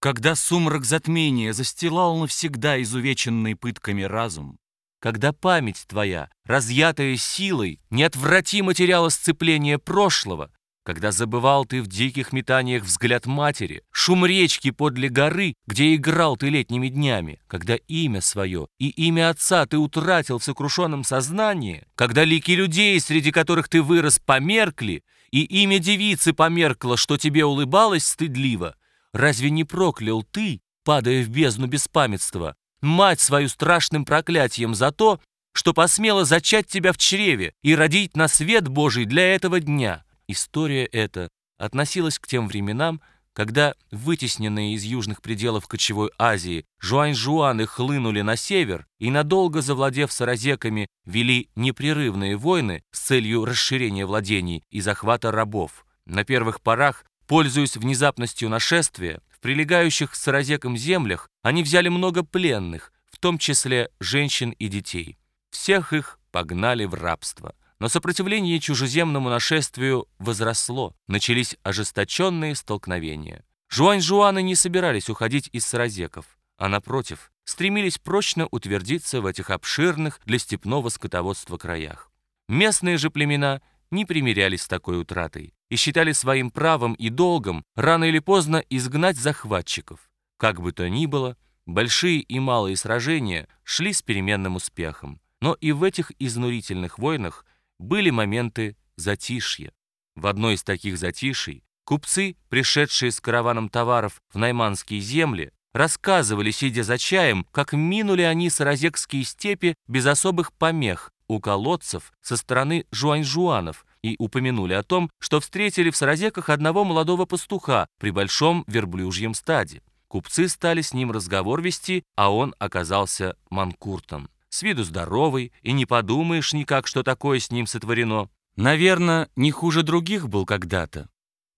Когда сумрак затмения застилал навсегда изувеченный пытками разум, когда память твоя, разъятая силой, неотвратимо теряла сцепление прошлого, когда забывал ты в диких метаниях взгляд матери, шум речки подле горы, где играл ты летними днями, когда имя свое и имя отца ты утратил в сокрушенном сознании, когда лики людей, среди которых ты вырос, померкли, и имя девицы померкло, что тебе улыбалось стыдливо, Разве не проклял ты, падая в бездну беспамятства, мать свою страшным проклятием за то, что посмела зачать тебя в чреве и родить на свет Божий для этого дня? История эта относилась к тем временам, когда вытесненные из южных пределов кочевой Азии жуань-жуаны хлынули на север и, надолго завладев саразеками, вели непрерывные войны с целью расширения владений и захвата рабов. На первых порах Пользуясь внезапностью нашествия, в прилегающих с Саразеком землях они взяли много пленных, в том числе женщин и детей. Всех их погнали в рабство. Но сопротивление чужеземному нашествию возросло, начались ожесточенные столкновения. Жуань-жуаны не собирались уходить из саразеков, а напротив, стремились прочно утвердиться в этих обширных для степного скотоводства краях. Местные же племена не примирялись с такой утратой и считали своим правом и долгом рано или поздно изгнать захватчиков. Как бы то ни было, большие и малые сражения шли с переменным успехом. Но и в этих изнурительных войнах были моменты затишья. В одной из таких затиший купцы, пришедшие с караваном товаров в найманские земли, рассказывали, сидя за чаем, как минули они саразекские степи без особых помех, у колодцев со стороны жуань-жуанов и упомянули о том, что встретили в Саразеках одного молодого пастуха при большом верблюжьем стаде. Купцы стали с ним разговор вести, а он оказался манкуртом. С виду здоровый, и не подумаешь никак, что такое с ним сотворено. Наверное, не хуже других был когда-то.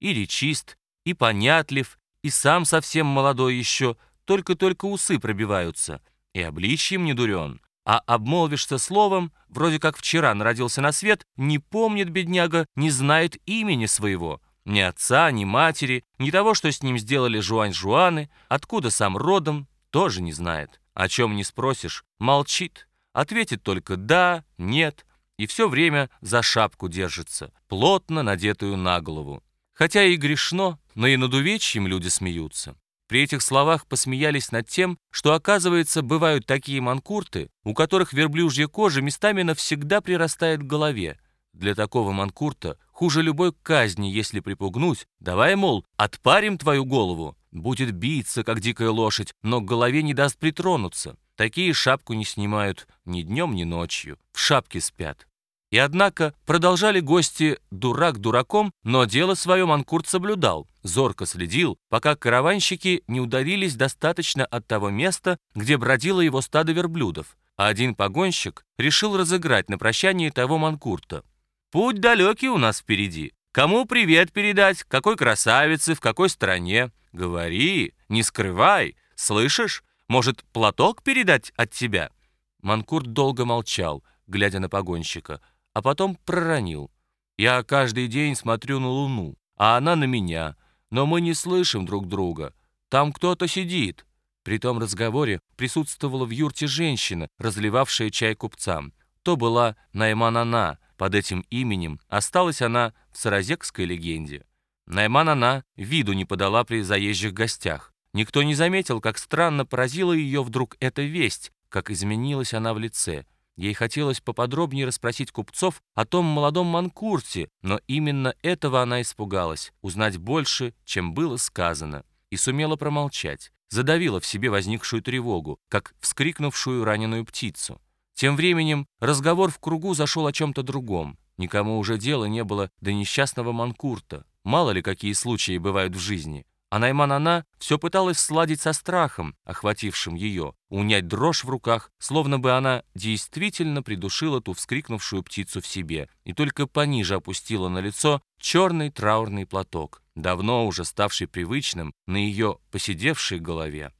И речист, и понятлив, и сам совсем молодой еще, только-только усы пробиваются, и обличьем не дурен а обмолвишься словом, вроде как вчера народился на свет, не помнит бедняга, не знает имени своего, ни отца, ни матери, ни того, что с ним сделали жуань-жуаны, откуда сам родом, тоже не знает. О чем не спросишь, молчит, ответит только «да», «нет», и все время за шапку держится, плотно надетую на голову. Хотя и грешно, но и над увечьем люди смеются. При этих словах посмеялись над тем, что, оказывается, бывают такие манкурты, у которых верблюжья кожа местами навсегда прирастает к голове. Для такого манкурта хуже любой казни, если припугнуть. Давай, мол, отпарим твою голову. Будет биться, как дикая лошадь, но к голове не даст притронуться. Такие шапку не снимают ни днем, ни ночью. В шапке спят. И однако продолжали гости дурак дураком, но дело свое Манкурт соблюдал, зорко следил, пока караванщики не удалились достаточно от того места, где бродило его стадо верблюдов, а один погонщик решил разыграть на прощание того Манкурта. «Путь далекий у нас впереди. Кому привет передать, какой красавице, в какой стране? Говори, не скрывай, слышишь? Может, платок передать от тебя?» Манкурт долго молчал, глядя на погонщика, а потом проронил. «Я каждый день смотрю на Луну, а она на меня, но мы не слышим друг друга. Там кто-то сидит». При том разговоре присутствовала в юрте женщина, разливавшая чай купцам. То была Найман-Ана, под этим именем осталась она в саразекской легенде. Найман-Ана виду не подала при заезжих гостях. Никто не заметил, как странно поразила ее вдруг эта весть, как изменилась она в лице. Ей хотелось поподробнее расспросить купцов о том молодом манкурте, но именно этого она испугалась, узнать больше, чем было сказано, и сумела промолчать, задавила в себе возникшую тревогу, как вскрикнувшую раненую птицу. Тем временем разговор в кругу зашел о чем-то другом. Никому уже дела не было до несчастного манкурта. Мало ли какие случаи бывают в жизни. А Найман-она все пыталась сладить со страхом, охватившим ее, унять дрожь в руках, словно бы она действительно придушила ту вскрикнувшую птицу в себе и только пониже опустила на лицо черный траурный платок, давно уже ставший привычным на ее посидевшей голове.